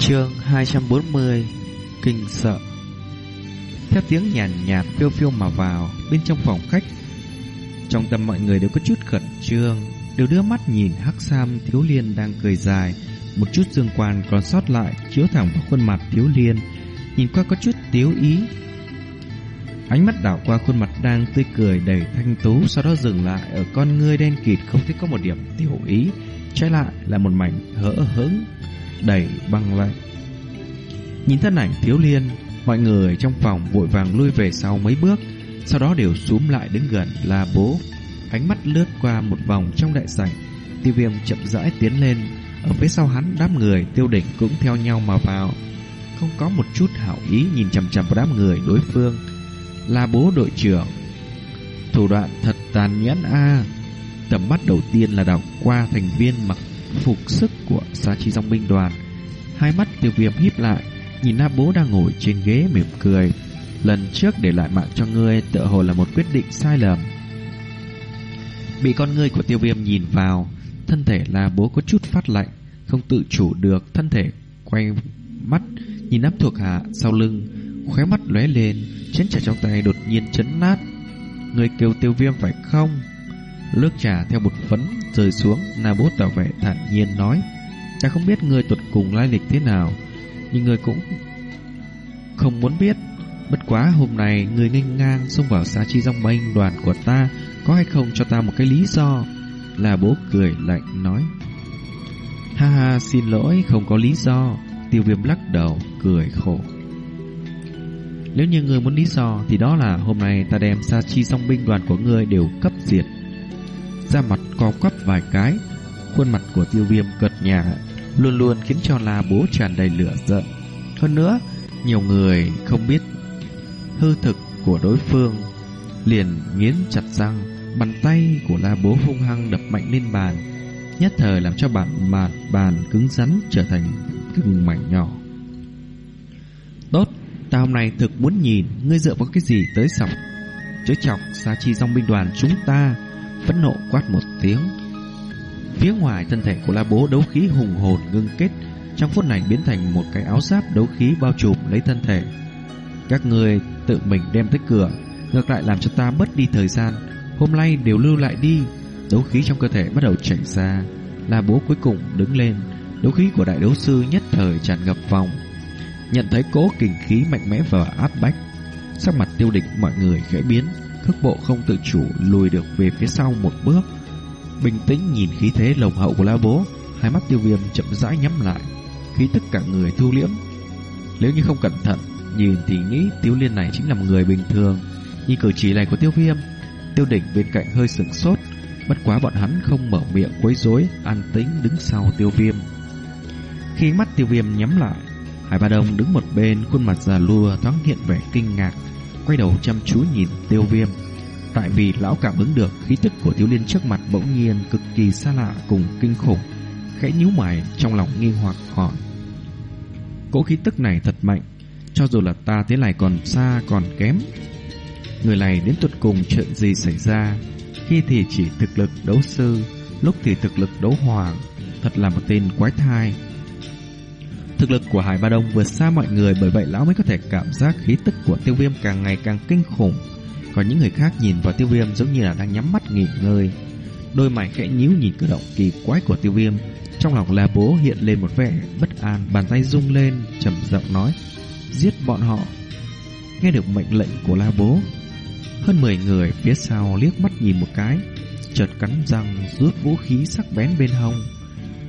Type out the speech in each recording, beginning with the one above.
Chương 240 Kinh sợ. Theo tiếng nhàn nhạt, phiêu phiêu mà vào Bên trong phòng khách Trong tâm mọi người đều có chút khẩn trương Đều đưa mắt nhìn Hắc Sam Thiếu Liên đang cười dài Một chút dương quan còn sót lại Chiếu thẳng vào khuôn mặt Thiếu Liên Nhìn qua có chút tiếu ý. Ánh mắt đảo qua khuôn mặt đang tươi cười đầy thanh tú Sau đó dừng lại ở con ngươi đen kịt Không thấy có một điểm tiểu ý Trái lại là một mảnh hỡ hững. Đầy băng lạnh Nhìn thân ảnh thiếu liên Mọi người trong phòng vội vàng lui về sau mấy bước, Sau đó đều xuống lại đứng gần là bố. Ánh mắt lướt qua một vòng trong đại sảnh, Tiêu viêm chậm rãi tiến lên, Ở phía sau hắn đám người tiêu đỉnh cũng theo nhau mà vào. Không có một chút hảo ý nhìn chằm chằm vào đám người đối phương. Là bố đội trưởng, Thủ đoạn thật tàn nhẫn a. Tầm mắt đầu tiên là đảo qua thành viên mặc phục sức của Sa Chi Dòng binh đoàn. Hai mắt tiêu viêm híp lại, nhìn Na Bố đang ngồi trên ghế mỉm cười. Lần trước để lại mạng cho ngươi tựa hồ là một quyết định sai lầm. Bị con ngươi của tiêu viêm nhìn vào, thân thể là Bố có chút phát lạnh, không tự chủ được, thân thể quay mắt nhìn nắp thuộc hạ sau lưng, khóe mắt lóe lên, chén trà trong tay đột nhiên chấn nát. Người kêu tiêu viêm phải không? Nước trà theo bột phấn rơi xuống Na bố tỏ vẻ thản nhiên nói, Ta không biết người tuột cùng lai lịch thế nào, Nhưng người cũng không muốn biết. Bất quá hôm nay người nghênh ngang xông vào xa chi dòng bênh đoàn của ta, Có hay không cho ta một cái lý do? Là bố cười lạnh nói, Ha ha, xin lỗi, không có lý do. Tiêu viêm lắc đầu, cười khổ. Nếu như người muốn lý do, Thì đó là hôm nay ta đem sa chi song binh đoàn của ngươi đều cấp diệt ra mặt co quắp vài cái. Khuôn mặt của tiêu viêm cợt nhà luôn luôn khiến cho la bố tràn đầy lửa giận. Hơn nữa, nhiều người không biết hư thực của đối phương liền nghiến chặt răng, bàn tay của la bố hung hăng đập mạnh lên bàn, nhất thời làm cho bản mặt bàn cứng rắn trở thành từng mảnh nhỏ. Tốt, ta hôm nay thực muốn nhìn ngươi dựa vào cái gì tới sọc chớ chọc xa chi dòng binh đoàn chúng ta phẫn nộ quát một tiếng. Phía ngoài thân thể của La Bố đấu khí hùng hồn ngưng kết, trong phút này biến thành một cái áo giáp đấu khí bao trùm lấy thân thể. Các người tự mình đem tới cửa, ngược lại làm cho ta mất đi thời gian, hôm nay đều lưu lại đi. Đấu khí trong cơ thể bắt đầu chảy ra, La Bố cuối cùng đứng lên, đấu khí của đại đấu sư nhất thời tràn ngập vòng. Nhận thấy cố kình khí mạnh mẽ và áp bách, sắc mặt tiêu địch mọi người khẽ biến, cước bộ không tự chủ lùi được về phía sau một bước. Bình tĩnh nhìn khí thế lồng hậu của La Bố, hai mắt tiêu viêm chậm rãi nhắm lại, khí tức cả người thu liễm. Nếu như không cẩn thận, nhìn thì nghĩ tiêu liên này chính là một người bình thường. Nhìn cử chỉ này của tiêu viêm, tiêu đỉnh bên cạnh hơi sửng sốt, bất quá bọn hắn không mở miệng quấy rối, an tĩnh đứng sau tiêu viêm. Khi mắt tiêu viêm nhắm lại, Hải Ba Đông đứng một bên, khuôn mặt già lua thoáng hiện vẻ kinh ngạc, quay đầu chăm chú nhìn tiêu viêm. Tại vì lão cảm ứng được khí tức của thiếu liên trước mặt bỗng nhiên cực kỳ xa lạ cùng kinh khủng. Khẽ nhíu mày trong lòng nghi hoặc hỏi. Cỗ khí tức này thật mạnh, cho dù là ta thế này còn xa còn kém. Người này đến tuột cùng chuyện gì xảy ra, khi thì chỉ thực lực đấu sư, lúc thì thực lực đấu hoàng, thật là một tên quái thai. Thực lực của Hải Ba Đông vượt xa mọi người bởi vậy lão mới có thể cảm giác khí tức của tiêu viêm càng ngày càng kinh khủng. Còn những người khác nhìn vào tiêu viêm giống như là đang nhắm mắt nghỉ ngơi. Đôi mày khẽ nhíu nhìn cử động kỳ quái của tiêu viêm. Trong lòng La Bố hiện lên một vẻ bất an, bàn tay rung lên, trầm giọng nói, giết bọn họ. Nghe được mệnh lệnh của La Bố, hơn 10 người phía sau liếc mắt nhìn một cái, chợt cắn răng rút vũ khí sắc bén bên hông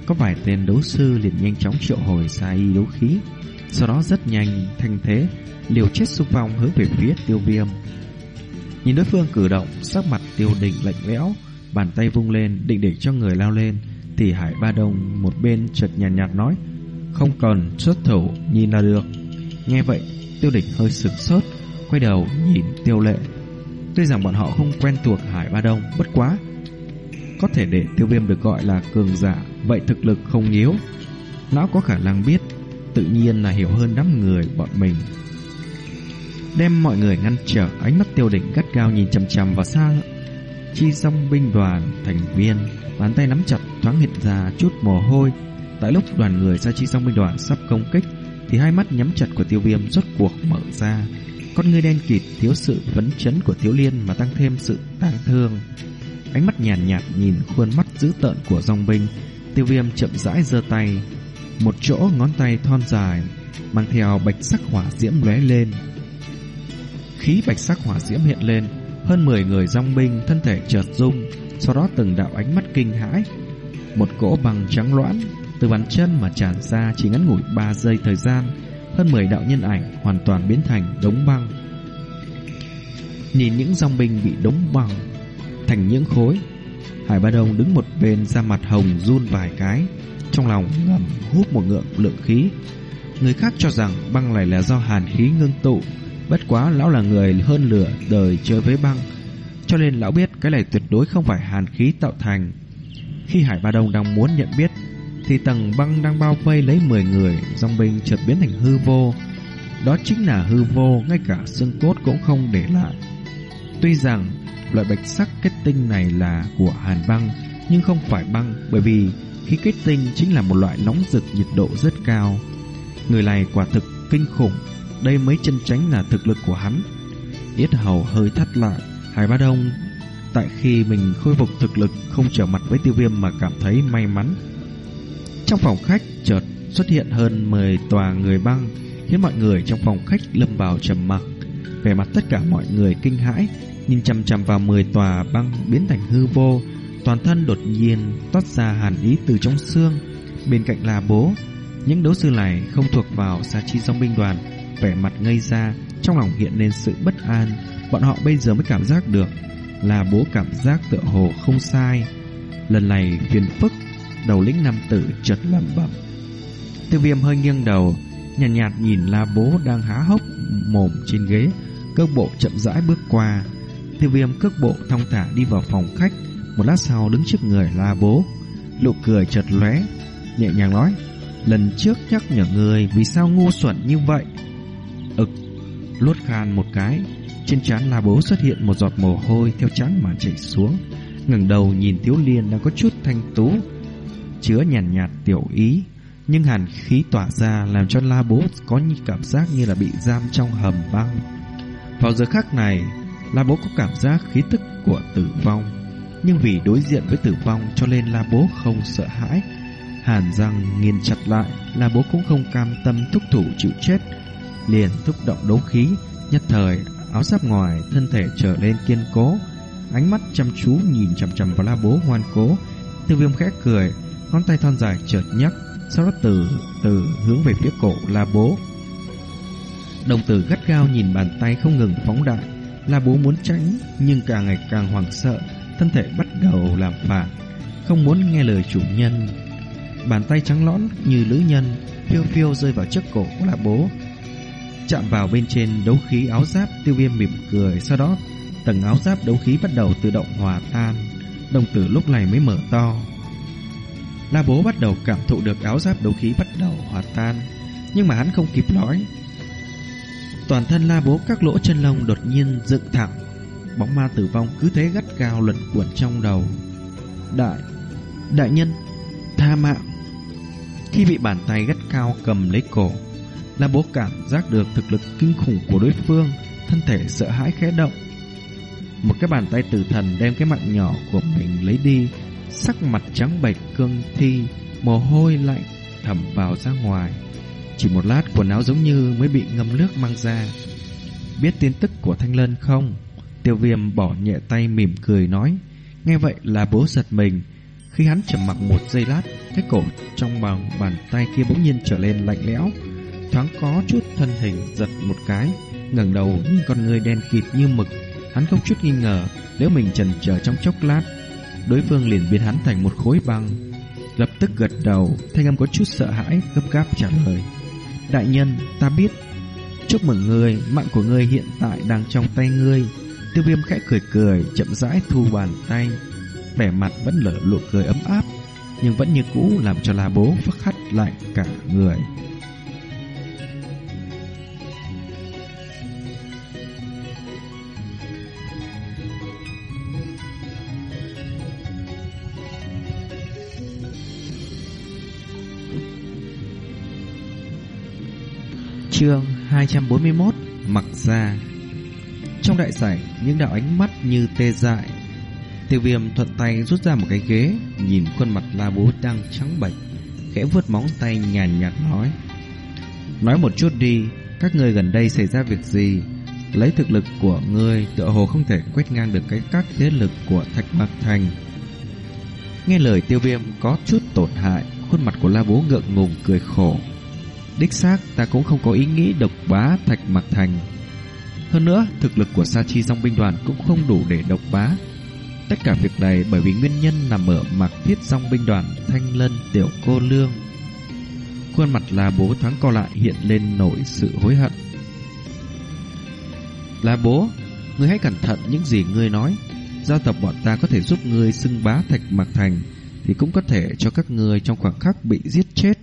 có vài tên đấu sư liền nhanh chóng triệu hồi xa y đấu khí. Sau đó rất nhanh thanh thế Liều chết xung phong hướng về phía tiêu viêm. Nhìn đối phương cử động Sắc mặt tiêu đỉnh lạnh lẽo Bàn tay vung lên định để cho người lao lên. Thì Hải Ba Đông một bên chợt nhàn nhạt, nhạt nói Không cần xuất thủ nhìn là được. Nghe vậy tiêu đỉnh hơi sửng sốt Quay đầu nhìn tiêu lệ. Tuy rằng bọn họ không quen thuộc Hải Ba Đông Bất quá có thể để tiêu viêm được gọi là cường giả, Vậy thực lực không yếu Lão có khả năng biết, Tự nhiên là hiểu hơn đám người bọn mình Đem mọi người ngăn trở, Ánh mắt tiêu đỉnh gắt gao nhìn chằm chằm vào xa Chi song binh đoàn, thành viên Bàn tay nắm chặt, thoáng hiện ra chút mồ hôi Tại lúc đoàn người Sa Chi Song binh đoàn sắp công kích, thì hai mắt nhắm chặt của Tiêu Viêm rốt cuộc mở ra. Con ngươi đen kịt thiếu sự vấn chấn của Thiếu Liên mà tăng thêm sự tang thương. Ánh mắt nhàn nhạt, nhạt nhìn khuôn mắt dữ tợn của dòng binh, Tiêu Viêm chậm rãi giơ tay, một chỗ ngón tay thon dài mang theo bạch sắc hỏa diễm lóe lên. Khí bạch sắc hỏa diễm hiện lên, hơn 10 người dòng binh thân thể chợt rung, sau đó từng đạo ánh mắt kinh hãi, một cỗ bằng trắng loãng từ bàn chân mà tràn ra chỉ ngắn ngủi 3 giây thời gian, hơn 10 đạo nhân ảnh hoàn toàn biến thành đống băng. Nhìn những dòng binh bị đống băng thành những khối, Hải Ba Đông đứng một bên ra mặt hồng run vài cái, trong lòng ngầm hút một ngượng lượng khí. Người khác cho rằng băng này là do hàn khí ngưng tụ, bất quá lão là người hơn lửa đời chơi với băng, cho nên lão biết cái này tuyệt đối không phải hàn khí tạo thành. Khi Hải Ba Đông đang muốn nhận biết thì tầng băng đang bao vây lấy 10 người, dòng binh chợt biến thành hư vô. Đó chính là hư vô, ngay cả xương cốt cũng không để lại. Tuy rằng loại bạch sắc kết tinh này là của hàn băng, nhưng không phải băng bởi vì khí kết tinh chính là một loại nóng rực nhiệt độ rất cao. Người này quả thực kinh khủng, đây mới chân tránh là thực lực của hắn. Yết hầu hơi thắt lại, Hải Ba Đông tại khi mình khôi phục thực lực không trở mặt với tiêu viêm mà cảm thấy may mắn. Trong phòng khách chợt xuất hiện hơn 10 tòa người băng, khiến mọi người trong phòng khách lâm vào trầm mặc. Về mặt tất cả mọi người kinh hãi, nhìn chằm chằm vào 10 tòa băng biến thành hư vô, toàn thân đột nhiên toát ra hàn ý từ trong xương. Bên cạnh là bố, những đấu sư này không thuộc vào xa chi dòng binh đoàn, vẻ mặt ngây ra, trong lòng hiện lên sự bất an. Bọn họ bây giờ mới cảm giác được là bố cảm giác tựa hồ không sai. Lần này phiền phức, đầu lĩnh nam tử chợt lẩm bẩm. Tiêu viêm hơi nghiêng đầu, nhàn nhạt, nhạt nhìn la bố đang há hốc mồm trên ghế, cơ bộ chậm rãi bước qua. Tiêu viêm cước bộ thong thả đi vào phòng khách, một lát sau đứng trước người la bố. lộ cười chợt lóe, nhẹ nhàng nói, lần trước nhắc nhở người vì sao ngu xuẩn như vậy. Ực, luốt khan một cái, trên trán La Bố xuất hiện một giọt mồ hôi theo trán mà chảy xuống. ngẩng đầu nhìn Tiếu Liên đang có chút thanh tú, chứa nhàn nhạt, nhạt tiểu ý, nhưng hàn khí tỏa ra làm cho La Bố có như cảm giác như là bị giam trong hầm băng. Vào giờ khắc này, La Bố có cảm giác khí tức của tử vong, nhưng vì đối diện với tử vong cho nên La Bố không sợ hãi. Hàn răng nghiền chặt lại, La Bố cũng không cam tâm thúc thủ chịu chết, liền thúc động đấu khí, nhất thời áo giáp ngoài thân thể trở lên kiên cố. Ánh mắt chăm chú nhìn chằm chằm vào la bố ngoan cố. Tiêu viêm khẽ cười ngón tay thon dài chợt nhấc sau đó từ từ hướng về phía cổ la bố. Đồng tử gắt gao nhìn bàn tay không ngừng phóng đại là bố muốn tránh, nhưng càng ngày càng hoảng sợ, thân thể bắt đầu làm phản không muốn nghe lời chủ nhân. Bàn tay trắng lõn như nữ nhân, phiêu phiêu rơi vào trước cổ của là bố. Chạm vào bên trên đấu khí áo giáp, tiêu viêm mỉm cười, Sau đó tầng áo giáp đấu khí bắt đầu tự động hòa tan, Đồng tử lúc này mới mở to. La bố bắt đầu cảm thụ được áo giáp đấu khí bắt đầu hòa tan, Nhưng mà hắn không kịp nói. Toàn thân la bố các lỗ chân lông đột nhiên dựng thẳng Bóng ma tử vong cứ thế gắt cao luẩn cuộn trong đầu Đại Đại nhân Tha mạng Khi bị bàn tay gắt cao cầm lấy cổ La bố cảm giác được thực lực kinh khủng của đối phương, thân thể sợ hãi khẽ động. Một cái bàn tay tử thần đem cái mạng nhỏ của mình lấy đi, sắc mặt trắng bệch cương thi, mồ hôi lạnh thẩm vào ra ngoài. Chỉ một lát quần áo giống như mới bị ngâm nước mang ra. Biết tin tức của Thanh Lân không? Tiêu viêm bỏ nhẹ tay mỉm cười nói. Nghe vậy là bố giật mình. Khi hắn chầm mặc một giây lát, cái cổ trong bằng bàn tay kia bỗng nhiên trở lên lạnh lẽo thoáng có chút thân hình giật một cái, ngẩng đầu nhìn con người đen kịt như mực, hắn không chút nghi ngờ, nếu mình chần chờ trong chốc lát, đối phương liền biến hắn thành một khối băng. Lập tức gật đầu, thanh âm có chút sợ hãi, gấp gáp trả lời. Đại nhân, ta biết. Chúc mừng người mạng của ngươi hiện tại đang trong tay ngươi. Tiêu viêm khẽ cười cười, chậm rãi thu bàn tay. Vẻ mặt vẫn lở lộ cười ấm áp, nhưng vẫn như cũ làm cho la bố phát hắt lại cả người. Chương 241 Mặc ra Trong đại sảnh, Những đạo ánh mắt như tê dại. Tiêu viêm thuận tay rút ra một cái ghế, Nhìn khuôn mặt la bố đang trắng bệch, Khẽ vuốt móng tay nhàn nhạt nói. Nói một chút đi, Các người gần đây xảy ra việc gì? Lấy thực lực của ngươi, Tựa hồ không thể quét ngang được cái các thế lực Của Thạch Mạc Thành. Nghe lời tiêu viêm có chút tổn hại, Khuôn mặt của la bố ngượng ngùng, cười khổ. Đích xác, ta cũng không có ý nghĩ độc bá Thạch Mạc Thành. Hơn nữa, Thực lực của Sa Chi dòng binh đoàn Cũng không đủ để độc bá. Tất cả việc này bởi vì nguyên nhân nằm ở Mạc Thiết dòng binh đoàn Thanh Lân Tiểu Cô Lương. Khuôn mặt là bố thoáng co lại hiện lên nổi sự hối hận. Là bố, Ngươi hãy cẩn thận những gì ngươi nói. Gia tộc bọn ta có thể giúp ngươi xưng bá Thạch Mạc Thành Thì cũng có thể cho các ngươi trong khoảng khắc bị giết chết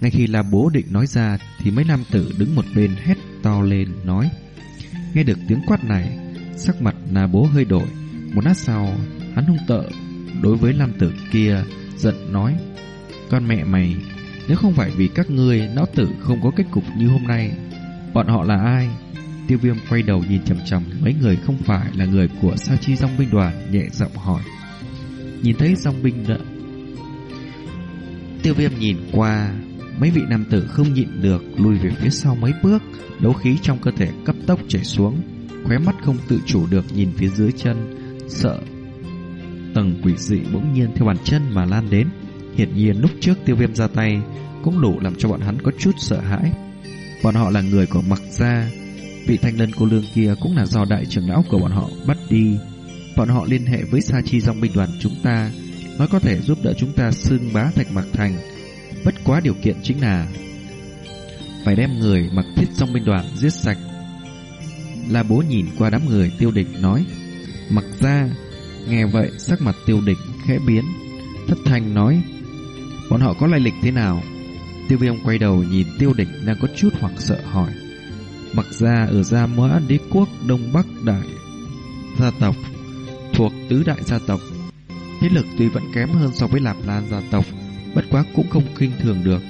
ngay khi là bố định nói ra, Thì mấy nam tử đứng một bên hét to lên, nói, Nghe được tiếng quát này, Sắc mặt là bố hơi đổi. Một lát sau, hắn hung tợ Đối với nam tử kia, Giận nói, Con mẹ mày, Nếu không phải vì các ngươi Não tử không có kết cục như hôm nay, Bọn họ là ai? Tiêu viêm quay đầu nhìn chầm chầm Mấy người không phải là người của Sa Chi Dòng binh đoàn, Nhẹ giọng hỏi. Nhìn thấy dòng binh đợi Tiêu viêm nhìn qua Mấy vị nam tử không nhịn được lùi về phía sau mấy bước, đấu khí trong cơ thể cấp tốc chảy xuống, khóe mắt không tự chủ được nhìn phía dưới chân, sợ tầng quỷ dị bỗng nhiên theo bàn chân mà lan đến. Hiển nhiên lúc trước tiêu viêm ra tay cũng đủ làm cho bọn hắn có chút sợ hãi. Bọn họ là người của mặc gia, vị thanh lân cô lương kia cũng là do đại trưởng lão của bọn họ bắt đi. Bọn họ liên hệ với Sa Chi dòng binh đoàn chúng ta, nói có thể giúp đỡ chúng ta xưng bá thạch mặc thành Bất quá điều kiện chính là Phải đem người mặc thiết trong binh đoàn giết sạch. La bố nhìn qua đám người, tiêu địch nói, Mặc ra, Nghe vậy sắc mặt tiêu địch khẽ biến, Thất thanh nói, Bọn họ có lai lịch thế nào? Tiêu viêm quay đầu nhìn tiêu địch đang có chút hoảng sợ hỏi, Mặc ra ở Gia Mã Đế Quốc Đông Bắc Đại Gia tộc, Thuộc tứ đại gia tộc, Thế lực tuy vẫn kém hơn so với Lạp Lan gia tộc Bất quá cũng không khinh thường được.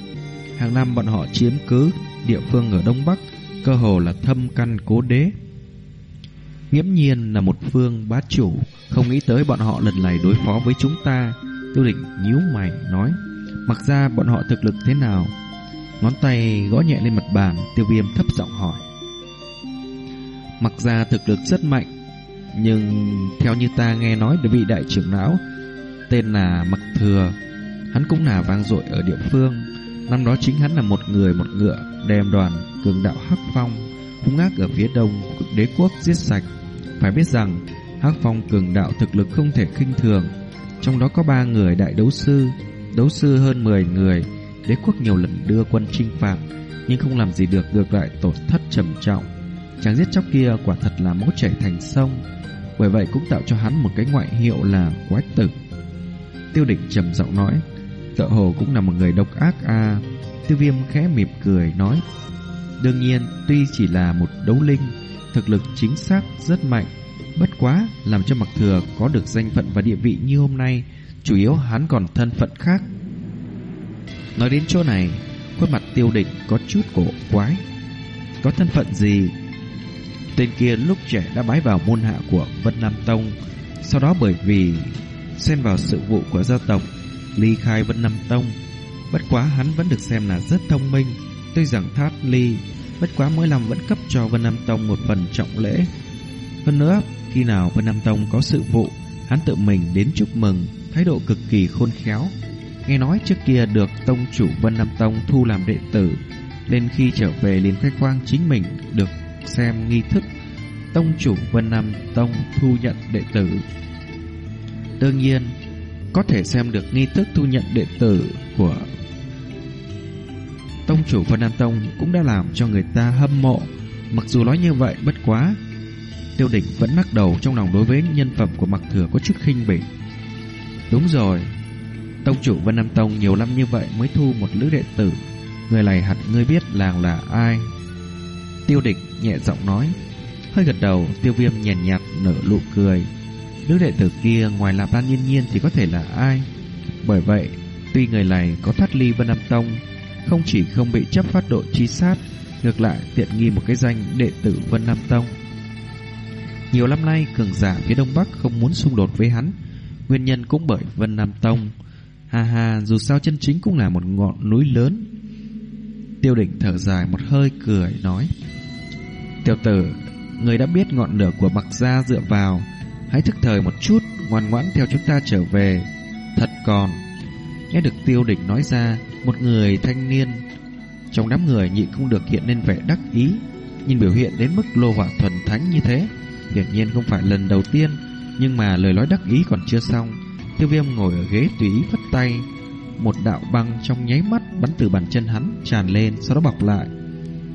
Hàng năm bọn họ chiếm cứ Địa phương ở Đông Bắc, Cơ hồ là thâm căn cố đế. Nghiễm nhiên là một phương bá chủ, Không nghĩ tới bọn họ lần này đối phó với chúng ta. Tiêu định nhíu mày nói, Mặc ra bọn họ thực lực thế nào? Ngón tay gõ nhẹ lên mặt bàn, Tiêu viêm thấp giọng hỏi. Mặc ra thực lực rất mạnh, Nhưng theo như ta nghe nói Được vị đại trưởng lão, Tên là Mặc Thừa. Hắn cũng là vang dội ở địa phương. Năm đó chính hắn là một người, một ngựa, Đem đoàn cường đạo Hắc Phong Hung ác ở phía đông, đế quốc giết sạch. Phải biết rằng, Hắc Phong cường đạo thực lực không thể khinh thường. Trong đó có ba người đại đấu sư Đấu sư hơn 10 người. Đế quốc nhiều lần đưa quân chinh phạt, Nhưng không làm gì được ngược lại tổn thất trầm trọng. Chàng giết chóc kia quả thật là máu chảy thành sông. Bởi vậy cũng tạo cho hắn một cái ngoại hiệu là quái tử. Tiêu định trầm giọng nói Tợ hồ cũng là một người độc ác à Tiêu viêm khẽ mỉm cười, nói, Đương nhiên, tuy chỉ là một đấu linh, Thực lực chính xác rất mạnh, Bất quá làm cho mặc thừa có được danh phận và địa vị như hôm nay, Chủ yếu hắn còn thân phận khác. Nói đến chỗ này, Khuôn mặt tiêu định có chút cổ quái. Có thân phận gì? Tên kia lúc trẻ đã bái vào môn hạ của Vân Nam Tông, Sau đó bởi vì Xen vào sự vụ của gia tộc ly khai Vân Nam Tông. Bất quá hắn vẫn được xem là rất thông minh, tuy rằng Thát Ly bất quá mỗi năm vẫn cấp cho Vân Nam Tông một phần trọng lễ. Hơn nữa, khi nào Vân Nam Tông có sự vụ, hắn tự mình đến chúc mừng, thái độ cực kỳ khôn khéo. Nghe nói trước kia được tông chủ Vân Nam Tông thu làm đệ tử, nên khi trở về liền khai quang chính mình được xem nghi thức tông chủ Vân Nam Tông thu nhận đệ tử. Đương nhiên, có thể xem được nghi thức thu nhận đệ tử của Tông chủ Vân Nam Tông cũng đã làm cho người ta hâm mộ. Mặc dù nói như vậy bất quá, Tiêu Đỉnh vẫn lắc đầu trong lòng đối với nhân phẩm của Mặc Thừa có chút khinh bỉ. Đúng rồi, Tông chủ Vân Nam Tông nhiều năm như vậy mới thu một lữ đệ tử. Người này hẳn ngươi biết làng là ai. Tiêu Đỉnh nhẹ giọng nói, hơi gật đầu, Tiêu Viêm nhàn nhạt, nhạt nở nụ cười. Nữ đệ tử kia ngoài Lạp Lan Nhiên Nhiên thì có thể là ai? Bởi vậy, tuy người này có thoát ly Vân Nam Tông, không chỉ không bị chấp phát độ chi sát, Ngược lại tiện nghi một cái danh đệ tử Vân Nam Tông. Nhiều năm nay cường giả phía Đông Bắc không muốn xung đột với hắn. Nguyên nhân cũng bởi Vân Nam Tông. Hà hà dù sao chân chính cũng là một ngọn núi lớn. Tiêu định thở dài một hơi cười nói. Tiểu tử Người đã biết ngọn lửa của Bạc Gia dựa vào. Hãy thức thời một chút, Ngoan ngoãn theo chúng ta trở về. Thật còn, Nghe được tiêu đỉnh nói ra, Một người thanh niên, Trong đám người nhị không được hiện lên vẻ đắc ý Nhìn biểu hiện đến mức lô hỏa thuần thánh như thế, Hiển nhiên không phải lần đầu tiên, Nhưng mà lời nói đắc ý còn chưa xong, Tiêu viêm ngồi ở ghế tùy ý phất tay, Một đạo băng trong nháy mắt Bắn từ bàn chân hắn tràn lên, Sau đó bọc lại.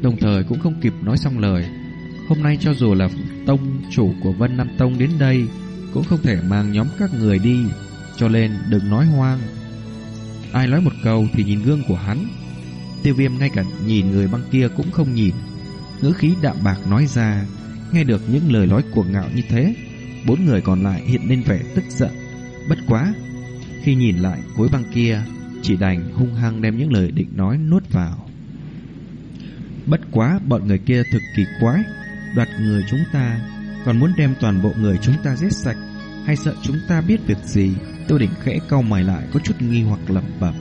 Đồng thời cũng không kịp nói xong lời Hôm nay cho dù là tông chủ của Vân Nam Tông đến đây, Cũng không thể mang nhóm các người đi, Cho nên đừng nói hoang. Ai nói một câu thì nhìn gương của hắn. Tiêu viêm ngay cả nhìn người băng kia cũng không nhìn. Ngữ khí đạm bạc nói ra, Nghe được những lời nói cuồng ngạo như thế, Bốn người còn lại hiện lên vẻ tức giận. Bất quá, Khi nhìn lại khối băng kia, Chỉ đành hung hăng đem những lời định nói nuốt vào. Bất quá bọn người kia thực kỳ quái Đoạt người chúng ta, Còn muốn đem toàn bộ người chúng ta giết sạch, Hay sợ chúng ta biết việc gì Tiêu đỉnh khẽ cau mày lại Có chút nghi hoặc lẩm bẩm.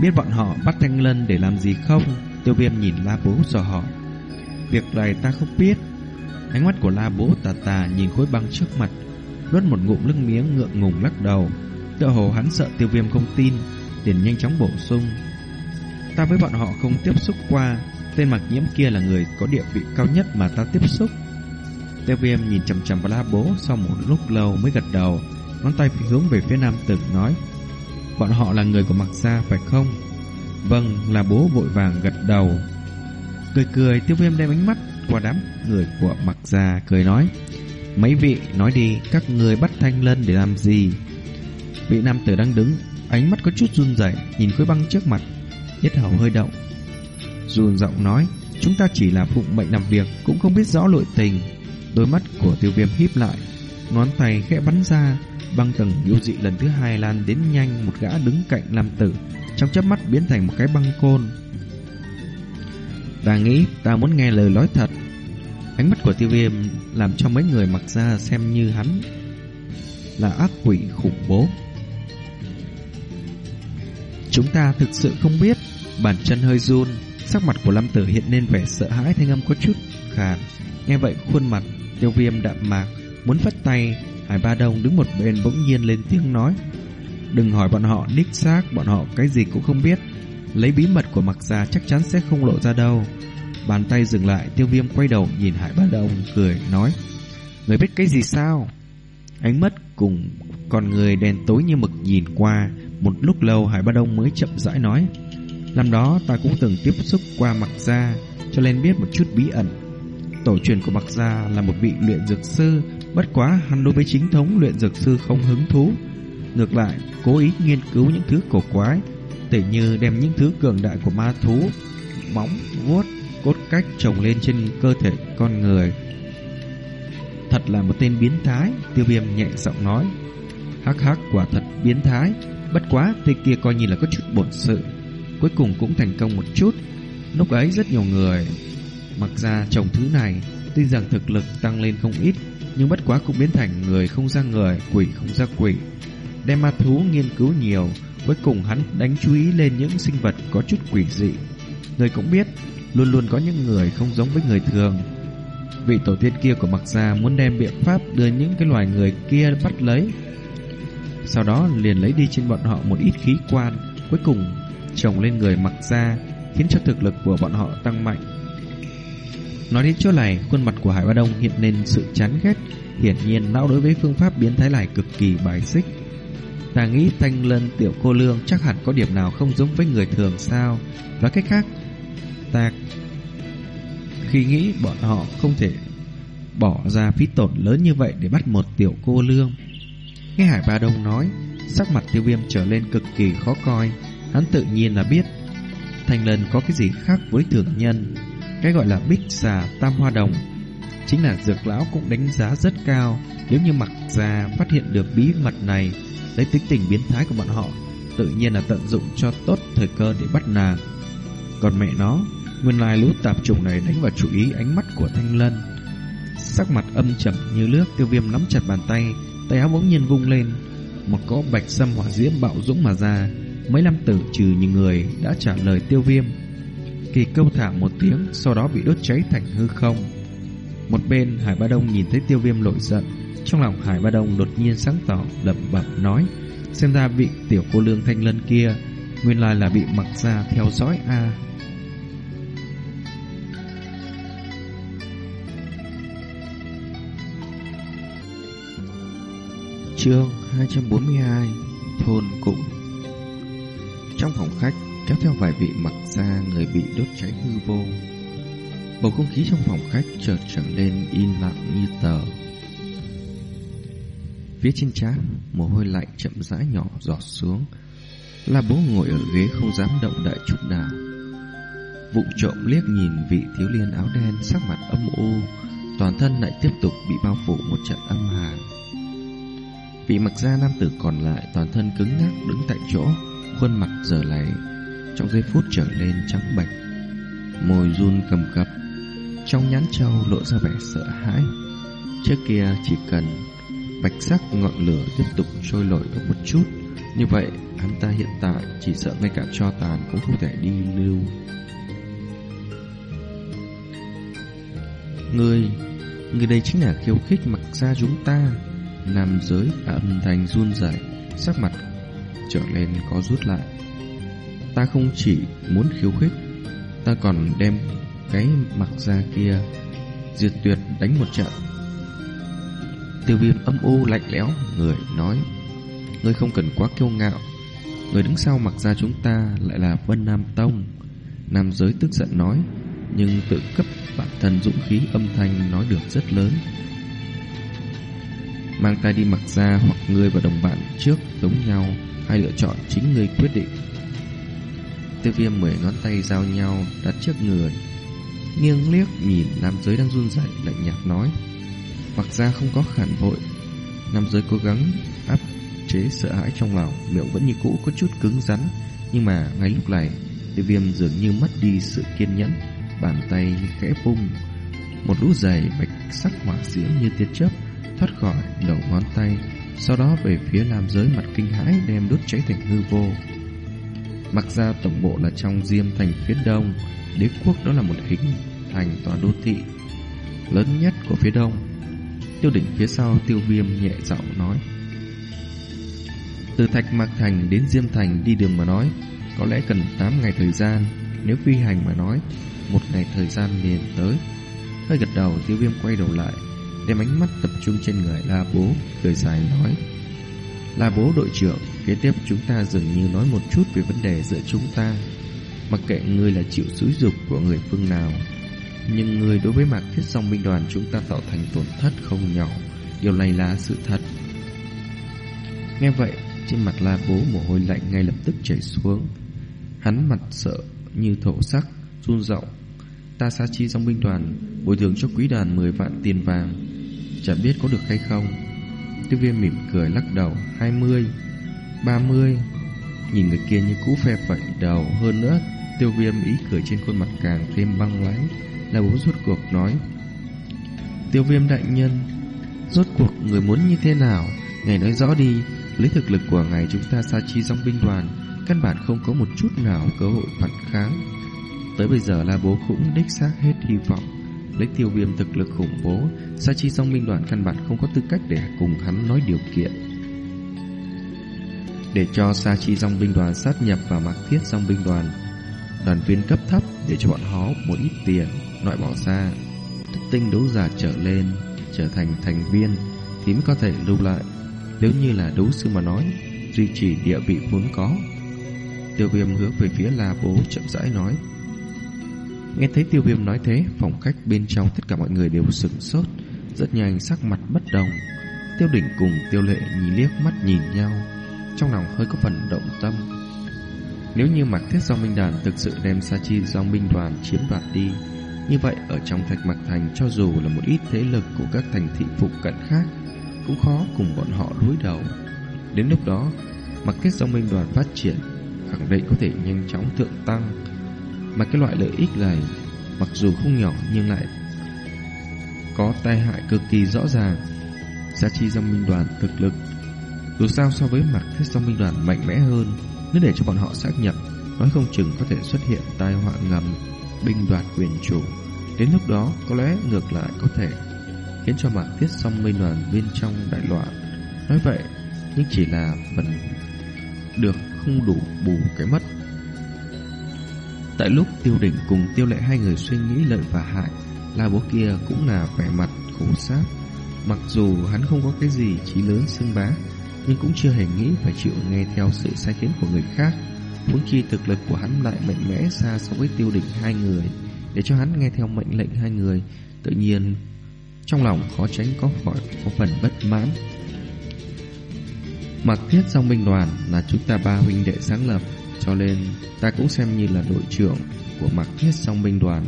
Biết bọn họ bắt thanh lân để làm gì không? Tiêu viêm nhìn la bố dò hỏi. Việc này ta không biết. Ánh mắt của la bố tà tà Nhìn khối băng trước mặt, Nuốt một ngụm nước miếng ngượng ngùng lắc đầu. Tựa hồ hắn sợ tiêu viêm không tin, liền nhanh chóng bổ sung. Ta với bọn họ không tiếp xúc qua Tên mặc nhiễm kia là người có địa vị cao nhất mà ta tiếp xúc. Tiêu viêm nhìn chầm chầm vào la bố Sau một lúc lâu mới gật đầu, Ngón tay hướng về phía nam tử nói, Bọn họ là người của mặc gia, phải không? Vâng là bố vội vàng gật đầu. Cười cười, tiêu viêm đem ánh mắt Qua đám người của mặc gia, Cười nói, Mấy vị nói đi, Các người bắt thanh lân để làm gì? Vị nam tử đang đứng, Ánh mắt có chút run rẩy, Nhìn khối băng trước mặt Nhất hầu hơi động. Run giọng nói. Chúng ta chỉ là phụng mệnh làm việc, Cũng không biết rõ nội tình. Đôi mắt của tiêu viêm híp lại, Ngón tay khẽ bắn ra, Băng tầng yêu dị lần thứ hai lan đến nhanh Một gã đứng cạnh Lam Tử, Trong chớp mắt biến thành một cái băng côn. Ta nghĩ ta muốn nghe lời nói thật. Ánh mắt của tiêu viêm Làm cho mấy người mặc ra xem như hắn Là ác quỷ khủng bố. Chúng ta thực sự không biết, Bàn chân hơi run Sắc mặt của Lâm Tử hiện lên vẻ sợ hãi thanh âm có chút khàn Nghe vậy, khuôn mặt tiêu viêm đạm mạc, Muốn phất tay, Hải Ba Đông đứng một bên bỗng nhiên lên tiếng nói. Đừng hỏi bọn họ đích xác, Bọn họ cái gì cũng không biết. Lấy bí mật của mặc gia chắc chắn sẽ không lộ ra đâu. Bàn tay dừng lại, Tiêu viêm quay đầu nhìn Hải Ba Đông, Cười, nói. Người biết cái gì sao? Ánh mắt cùng con người đèn tối như mực nhìn qua. Một lúc lâu, Hải Ba Đông mới chậm rãi nói. Năm đó ta cũng từng tiếp xúc qua mặc gia Cho nên biết một chút bí ẩn. Tổ truyền của mặc gia là một vị luyện dược sư Bất quá hắn đối với chính thống luyện dược sư không hứng thú. Ngược lại cố ý nghiên cứu những thứ cổ quái Tỉ như đem những thứ cường đại của ma thú Móng, vuốt, cốt cách trồng lên trên cơ thể con người. Thật là một tên biến thái Tiêu viêm nhẹ giọng nói. Hắc hắc quả thật biến thái. Bất quá tên kia coi như là có chút bổn sự. Cuối cùng cũng thành công một chút. Lúc ấy rất nhiều người Mặc ra trồng thứ này, Tuy rằng thực lực tăng lên không ít, Nhưng bất quá cũng biến thành người không ra người, Quỷ không ra quỷ. Đem ma thú nghiên cứu nhiều, Cuối cùng hắn đánh chú ý lên những sinh vật có chút quỷ dị. Người cũng biết, Luôn luôn có những người không giống với người thường. Vị tổ tiên kia của Mặc Gia muốn đem biện pháp đưa những cái loài người kia bắt lấy. Sau đó liền lấy đi trên bọn họ một ít khí quan, Cuối cùng trồng lên người Mặc ra Khiến cho thực lực của bọn họ tăng mạnh. Nói đến chỗ này, Khuôn mặt của Hải Ba Đông hiện lên sự chán ghét. Hiển nhiên, lão đối với phương pháp biến thái này cực kỳ bài xích. Ta nghĩ thanh lân, tiểu cô lương chắc hẳn có điểm nào không giống với người thường sao? Và cách khác, Ta khi nghĩ bọn họ không thể bỏ ra phí tổn lớn như vậy để bắt một tiểu cô lương. Nghe Hải Ba Đông nói, Sắc mặt tiêu viêm trở lên cực kỳ khó coi. Hắn tự nhiên là biết. Thanh lân có cái gì khác với thường nhân? Cái gọi là bích xà tam hoa đồng Chính là dược lão cũng đánh giá rất cao. Nếu như mặc ra phát hiện được bí mật này Lấy tính tình biến thái của bọn họ Tự nhiên là tận dụng cho tốt thời cơ để bắt nàng. Còn mẹ nó Nguyên lai lũ tạp chủng này đánh vào chủ ý ánh mắt của Thanh Lân. Sắc mặt âm trầm như nước, tiêu viêm nắm chặt bàn tay, tay áo bỗng nhiên vung lên. Một cỗ bạch sâm hỏa diễm bạo dũng mà ra, mấy năm tử trừ những người đã trả lời tiêu viêm. Kỳ câu thả một tiếng, sau đó bị đốt cháy thành hư không. Một bên Hải Ba Đông nhìn thấy tiêu viêm nổi giận, trong lòng Hải Ba Đông đột nhiên sáng tỏ, lẩm bẩm nói, xem ra vị tiểu cô lương thanh lân kia, nguyên lai là bị mặc ra theo dõi a. Chương 242 Thôn Cụng trong phòng khách kéo theo vài vị mặc ra người bị đốt cháy hư vô. Bầu không khí trong phòng khách chợt trở lên im lặng như tờ. Phía trên trán Mồ hôi lạnh chậm rãi nhỏ giọt xuống. Là bố ngồi ở ghế không dám động đậy chút nào. Vụ trộm liếc nhìn vị thiếu niên áo đen sắc mặt âm u Toàn thân lại tiếp tục bị bao phủ một trận âm hàn. Vị mặc gia nam tử còn lại toàn thân cứng ngắc đứng tại chỗ, khuôn mặt giờ này trong giây phút trở lên trắng bệch, môi run cầm cập, trong nhãn châu lộ ra vẻ sợ hãi. Trước kia chỉ cần bạch sắc ngọn lửa tiếp tục trôi nổi được một chút, như vậy hắn ta hiện tại chỉ sợ ngay cả cho tàn cũng không thể đi lưu. Người, người đây chính là khiêu khích mặc ra chúng ta. Nam giới âm thanh run rẩy, sắc mặt trở lên có rút lại. Ta không chỉ muốn khiêu khích, ta còn đem cái mặc ra kia diệt tuyệt đánh một trận. Tiêu viêm âm u lạnh lẽo, người nói, ngươi không cần quá kiêu ngạo, người đứng sau mặc ra chúng ta lại là Vân Nam Tông. Nam giới tức giận nói, nhưng tự cấp bản thân dũng khí âm thanh nói được rất lớn. Mang ta đi mặc ra hoặc ngươi và đồng bạn trước giống nhau, Hay lựa chọn chính ngươi quyết định. Tiêu viêm mười ngón tay giao nhau đặt trước người, Nghiêng liếc nhìn nam giới đang run rẩy, lạnh nhạt nói, Mặc ra không có khản vội Nam giới cố gắng áp chế sợ hãi trong lòng, Miệng vẫn như cũ có chút cứng rắn, Nhưng mà ngay lúc này, Tiêu viêm dường như mất đi sự kiên nhẫn, Bàn tay khẽ vung, Một lũ giày bạch sắc hỏa diễm như tia chớp thoát khỏi đầu ngón tay, sau đó về phía nam giới mặt kinh hãi đem đốt cháy thành hư vô. Mặc ra tổng bộ là trong diêm thành phía đông, đế quốc đó là một hình thành tòa đô thị lớn nhất của phía đông. Tiêu đỉnh phía sau tiêu viêm nhẹ giọng nói. Từ Thạch Mạc Thành đến Diêm Thành đi đường mà nói, có lẽ cần 8 ngày thời gian, nếu phi hành mà nói, một ngày thời gian liền tới. Hơi gật đầu, tiêu viêm quay đầu lại, đem ánh mắt tập trung trên người La Bố, cười dài nói. La Bố đội trưởng, kế tiếp chúng ta dường như nói một chút về vấn đề giữa chúng ta. Mặc kệ ngươi là chịu xúi dục của người phương nào, nhưng người đối với mặt thiết dòng binh đoàn chúng ta tạo thành tổn thất không nhỏ. Điều này là sự thật. Nghe vậy, trên mặt La Bố mồ hôi lạnh ngay lập tức chảy xuống. Hắn mặt sợ như thổ sắc, run rộng. Ta sa chi dòng binh đoàn bồi thường cho quý đoàn 10 vạn tiền vàng Chẳng biết có được hay không. Tiêu viêm mỉm cười lắc đầu 20 30 Nhìn người kia như cũ phe phẩy đầu Hơn nữa, tiêu viêm ý cười trên khuôn mặt càng thêm băng lãnh, Là bố rốt cuộc nói. Tiêu viêm đại nhân, Rốt cuộc người muốn như thế nào? Ngài nói rõ đi, Lấy thực lực của ngài chúng ta sa chi dòng binh đoàn, Căn bản không có một chút nào cơ hội phản kháng. Tới bây giờ là bố cũng đích xác hết hy vọng. Lấy tiêu viêm thực lực khủng bố Sa chi song minh đoàn căn bản không có tư cách Để cùng hắn nói điều kiện. Để cho Sa chi song binh đoàn sát nhập vào mạc thiết song binh đoàn Đoàn viên cấp thấp Để cho bọn họ một ít tiền, Loại bỏ ra. Tinh đấu giả trở lên, Trở thành thành viên, Thì mới có thể lưu lại. Nếu như là đấu sư mà nói, Duy trì địa vị vốn có. Tiêu viêm hướng về phía La Bố chậm rãi nói Nghe thấy tiêu viêm nói thế, Phòng khách bên trong tất cả mọi người đều sửng sốt. Rất nhanh sắc mặt bất đồng. Tiêu đỉnh cùng tiêu lệ nhìn liếc mắt nhìn nhau, Trong lòng hơi có phần động tâm. Nếu như mặc thiết dòng minh đoàn Thực sự đem Sa Chi dòng minh đoàn chiếm đoạt đi, Như vậy ở trong thạch mặc thành Cho dù là một ít thế lực của các thành thị phụ cận khác, Cũng khó cùng bọn họ đối đầu. Đến lúc đó Mặc thiết dòng minh đoàn phát triển, Khẳng định có thể nhanh chóng thượng tăng. Mà cái loại lợi ích này, Mặc dù không nhỏ nhưng lại Có tai hại cực kỳ rõ ràng. Giá trị dòng minh đoàn thực lực, Dù sao so với mặt thiết dòng minh đoàn mạnh mẽ hơn, Nếu để cho bọn họ xác nhận, Nói không chừng có thể xuất hiện tai họa ngầm Binh đoạt quyền chủ. Đến lúc đó, có lẽ ngược lại có thể Khiến cho mặt thiết song minh đoàn bên trong đại loạn. Nói vậy, Nhưng chỉ là phần Được không đủ bù cái mất. Tại lúc tiêu đỉnh cùng tiêu lệ hai người suy nghĩ lợi và hại, La bố kia cũng là vẻ mặt khổ sát Mặc dù hắn không có cái gì trí lớn xưng bá, Nhưng cũng chưa hề nghĩ phải chịu nghe theo sự sai khiến của người khác. Muốn chi thực lực của hắn lại mạnh mẽ xa so với tiêu đỉnh hai người. Để cho hắn nghe theo mệnh lệnh hai người, Tự nhiên Trong lòng khó tránh có khỏi có phần bất mãn. Mặc thiết song binh đoàn là chúng ta ba huynh đệ sáng lập. Cho nên ta cũng xem như là đội trưởng của mặc thiết song binh đoàn.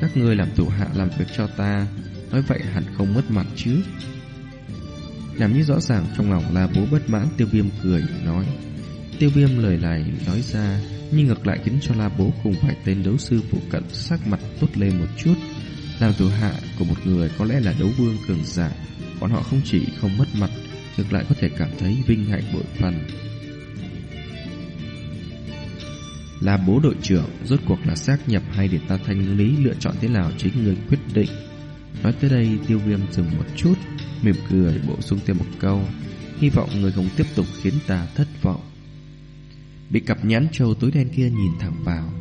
Các ngươi làm thủ hạ làm việc cho ta, Nói vậy hẳn không mất mặt chứ? Làm như rõ ràng trong lòng là bố bất mãn, tiêu viêm cười, nói, Tiêu viêm lời này nói ra, Nhưng ngược lại khiến cho la bố cùng phải tên đấu sư phụ cận sắc mặt tốt lên một chút. Làm thủ hạ của một người có lẽ là đấu vương cường giả, Bọn họ không chỉ không mất mặt, Ngược lại có thể cảm thấy vinh hạnh bội phần. Là bố đội trưởng, Rốt cuộc là xác nhập hay để ta thanh lý, Lựa chọn thế nào chính người quyết định. Nói tới đây, tiêu viêm dừng một chút, Mỉm cười bổ sung thêm một câu, Hy vọng người không tiếp tục khiến ta thất vọng. Bị cặp nhãn trâu tối đen kia nhìn thẳng vào,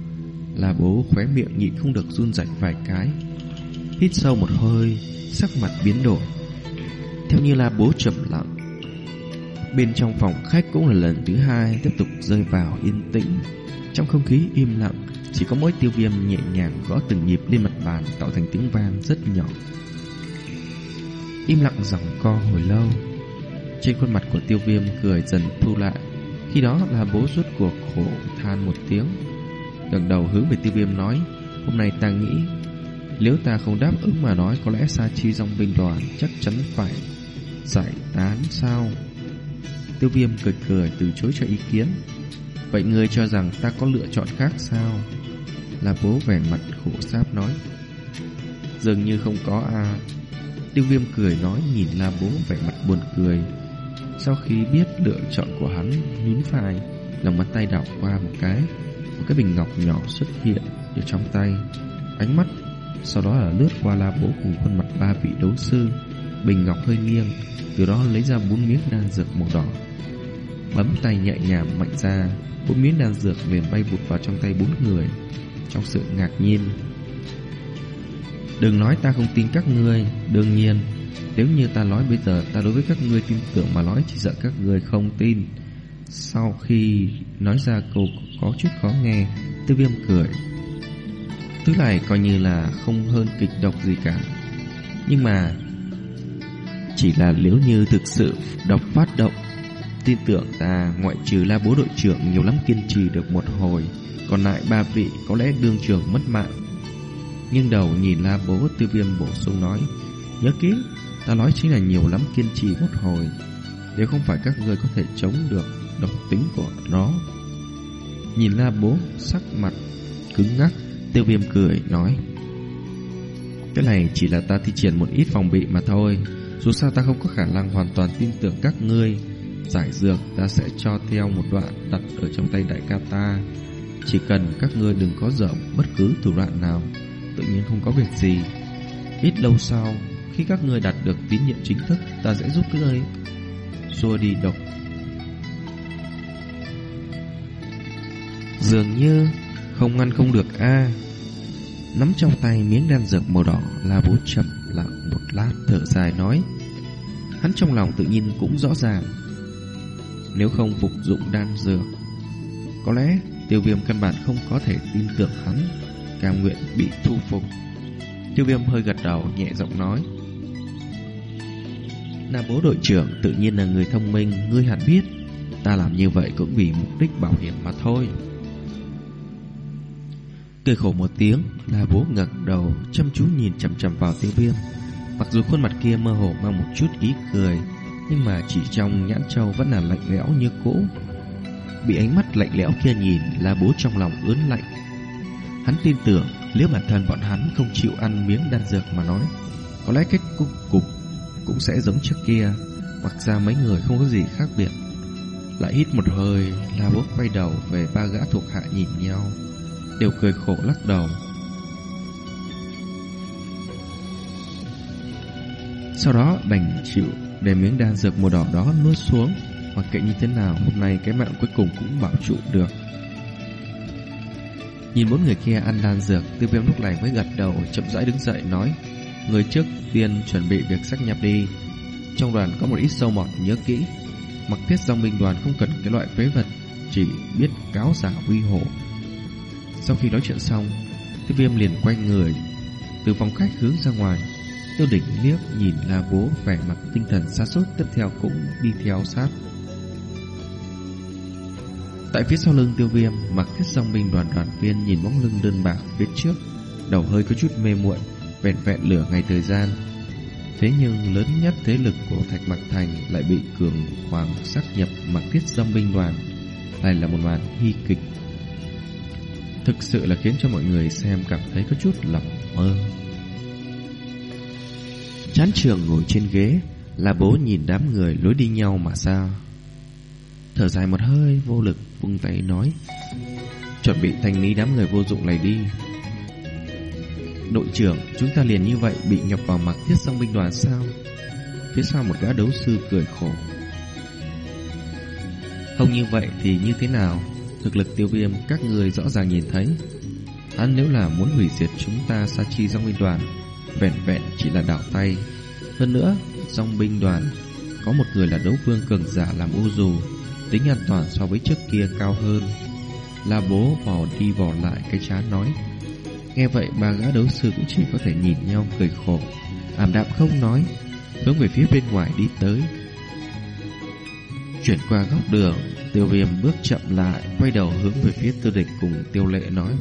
Là bố khóe miệng nhịn không được run rẩy vài cái. Hít sâu một hơi, Sắc mặt biến đổi. Theo như là bố trầm lặng, Bên trong phòng khách cũng là lần thứ hai Tiếp tục rơi vào yên tĩnh. Trong không khí im lặng, Chỉ có mỗi tiêu viêm nhẹ nhàng gõ từng nhịp lên mặt bàn Tạo thành tiếng vang rất nhỏ. Im lặng rằng co hồi lâu, Trên khuôn mặt của tiêu viêm cười dần thu lại. Khi đó là bố rút cuộc khổ than một tiếng. Gần đầu hướng về tiêu viêm nói, Hôm nay ta nghĩ, Nếu ta không đáp ứng mà nói Có lẽ Sa Chi dòng binh đoàn chắc chắn phải Giải tán sao? Tiêu viêm cười cười từ chối cho ý kiến. Vậy người cho rằng ta có lựa chọn khác sao Là bố vẻ mặt khổ sáp nói Dường như không có à Tiêu viêm cười nói nhìn là bố vẻ mặt buồn cười sau khi biết lựa chọn của hắn nhún vai, lòng bàn tay đảo qua một cái, một cái bình ngọc nhỏ xuất hiện ở trong tay. Ánh mắt sau đó là lướt qua la bố cùng khuôn mặt ba vị đấu sư. Bình ngọc hơi nghiêng, từ đó lấy ra bốn miếng đan dược màu đỏ. Bấm tay nhẹ nhàng mạnh ra, bốn miếng đan dược liền bay vụt vào trong tay bốn người. Trong sự ngạc nhiên, Đừng nói ta không tin các ngươi Đương nhiên nếu như ta nói bây giờ ta đối với các ngươi tin tưởng mà nói chỉ sợ các ngươi không tin. Sau khi nói ra câu có chút khó nghe, tư viêm cười. Thứ này coi như là không hơn kịch độc gì cả. Nhưng mà chỉ là nếu như thực sự độc phát động Tin tưởng ta, ngoại trừ la bố đội trưởng nhiều lắm kiên trì được một hồi, Còn lại ba vị có lẽ đương trường mất mạng. Nhưng đầu nhìn la bố tiêu viêm bổ sung nói, Nhớ kỹ, Ta nói chính là nhiều lắm kiên trì một hồi, Nếu không phải các người có thể chống được Độc tính của nó. Nhìn la bố sắc mặt Cứng ngắc Tiêu viêm cười, nói, Cái này chỉ là ta thi triển một ít phòng bị mà thôi, Dù sao ta không có khả năng hoàn toàn tin tưởng các ngươi. Giải dược ta sẽ cho theo một đoạn đặt ở trong tay đại ca ta. Chỉ cần các ngươi đừng có dở bất cứ thủ đoạn nào, Tự nhiên không có việc gì. Ít lâu sau, khi các ngươi đạt được tín nhiệm chính thức, Ta sẽ giúp các ngươi. Xua đi độc. Dường như Không ngăn không được a. Nắm trong tay miếng đan dược màu đỏ, la bố chậm lặng một lát thở dài nói. Hắn trong lòng tự nhiên cũng rõ ràng. Nếu không phục dụng đan dược. Có lẽ tiêu viêm căn bản không có thể tin tưởng hắn, Cam nguyện bị thu phục. Tiêu viêm hơi gật đầu, nhẹ giọng nói. Nam bố đội trưởng tự nhiên là người thông minh, Ngươi hẳn biết, Ta làm như vậy cũng vì mục đích bảo hiểm mà thôi. Cười khổ một tiếng Là bố ngẩng đầu, Chăm chú nhìn chằm chằm vào tiêu viêm. Mặc dù khuôn mặt kia mơ hồ mang một chút ý cười nhưng mà chỉ trong nhãn châu Vẫn là lạnh lẽo như cũ Bị ánh mắt lạnh lẽo kia nhìn Là bố trong lòng ướn lạnh Hắn tin tưởng nếu bản thân bọn hắn không chịu ăn miếng đan dược mà nói, có lẽ kết cục cục cũng sẽ giống trước kia, mặc ra mấy người không có gì khác biệt. Lại hít một hơi, La Bố quay đầu về ba gã thuộc hạ nhìn nhau, đều cười khổ lắc đầu. Sau đó đành chịu để miếng đan dược màu đỏ đó nuốt xuống, mặc kệ như thế nào, hôm nay cái mạng cuối cùng cũng bảo trụ được. Nhìn bốn người kia ăn đan dược, Tiêu Viêm lúc này mới gật đầu, chậm rãi đứng dậy nói: Người trước tiên chuẩn bị việc xác nhập đi. Trong đoàn có một ít sâu mọt nhớ kỹ. Mặc thiết dòng binh đoàn không cần cái loại phế vật Chỉ biết cáo giả uy hộ. Sau khi nói chuyện xong Tiêu viêm liền quay người Từ phòng khách hướng ra ngoài. Tiêu đỉnh liếc nhìn la bố vẻ mặt tinh thần xa sút Tiếp theo cũng đi theo sát Tại phía sau lưng tiêu viêm Mặc thiết song binh đoàn đoàn viên Nhìn bóng lưng đơn bạc phía trước Đầu hơi có chút mê muội vẹn vẹn lửa ngày thời gian. Thế nhưng lớn nhất thế lực của Thạch Mặc Thành lại bị cường hoàng sát nhập mặc thiết song binh đoàn, Đây là một màn hy kịch. Thực sự là khiến cho mọi người xem cảm thấy có chút lầm mơ. Chán trường ngồi trên ghế, là bố nhìn đám người lối đi nhau mà sao. Thở dài một hơi, vô lực vung tay nói, chuẩn bị thành lý đám người vô dụng này đi, Đội trưởng, chúng ta liền như vậy bị nhập vào mặc thiết song binh đoàn sao? Phía sau một gã đấu sư cười khổ. Không như vậy thì như thế nào? Thực lực tiêu viêm các người rõ ràng nhìn thấy. Hắn nếu là muốn hủy diệt chúng ta sa chi song binh đoàn, vẹn vẹn chỉ là đảo tay. Hơn nữa, trong binh đoàn có một người là đấu vương cường giả làm ô dù, tính an toàn so với trước kia cao hơn. La bố vò đi vò lại cái chán nói. Nghe vậy ba gã đấu sư cũng chỉ có thể nhìn nhau cười khổ Ảm đạm không nói Hướng về phía bên ngoài đi tới Chuyển qua góc đường Tiêu viêm bước chậm lại Quay đầu hướng về phía tư địch cùng tiêu lệ nói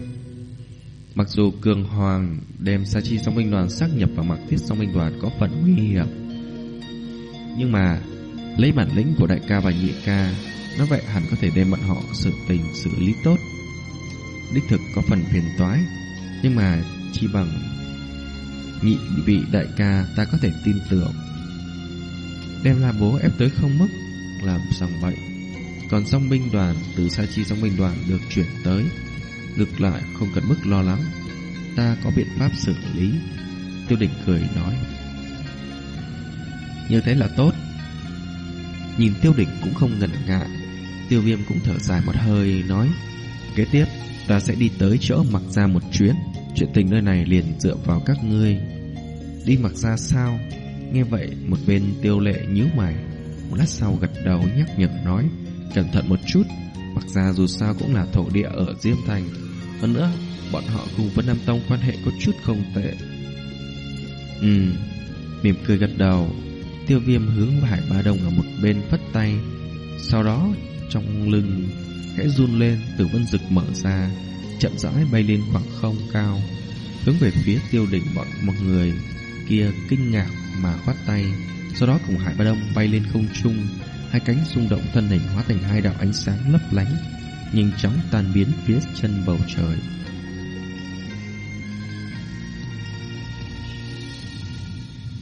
Mặc dù cường hoàng đem sa chi song binh đoàn xác nhập vào mặc thiết song binh đoàn có phần nguy hiểm, Nhưng mà Lấy bản lĩnh của đại ca và nhị ca, nó vậy hẳn có thể đem bọn họ sự tình xử lý tốt. Đích thực có phần phiền toái, nhưng mà chỉ bằng nhị vị đại ca ta có thể tin tưởng. Đem là bố ép tới không mức, Làm xong vậy Còn song binh đoàn từ Sa Chi song binh đoàn được chuyển tới Ngược lại, không cần mức lo lắng. Ta có biện pháp xử lý. Tiêu đình cười nói. Như thế là tốt. Nhìn tiêu đình cũng không ngần ngại. Tiêu viêm cũng thở dài một hơi, nói. Kế tiếp, ta sẽ đi tới chỗ mặc ra một chuyến. Chuyện tình nơi này liền dựa vào các ngươi. Đi mặc ra sao? Nghe vậy, một bên tiêu lệ nhíu mày. Một lát sau gật đầu nhắc nhở, nói. Cẩn thận một chút. Mặc ra dù sao cũng là thổ địa ở Diêm Thành. Hơn nữa Bọn họ cùng Vân Nam Tông quan hệ có chút không tệ. Ừ Mỉm cười gật đầu. Tiêu viêm hướng Hải Ba Đông ở một bên phất tay. Sau đó trong lưng khẽ run lên từ vân rực mở ra chậm rãi bay lên khoảng không cao, hướng về phía tiêu đỉnh bọn một người. Kia kinh ngạc mà khoát tay, sau đó cùng Hải Ba Đông bay lên không trung, hai cánh rung động thân hình hóa thành hai đạo ánh sáng lấp lánh, nhanh chóng tan biến phía chân bầu trời.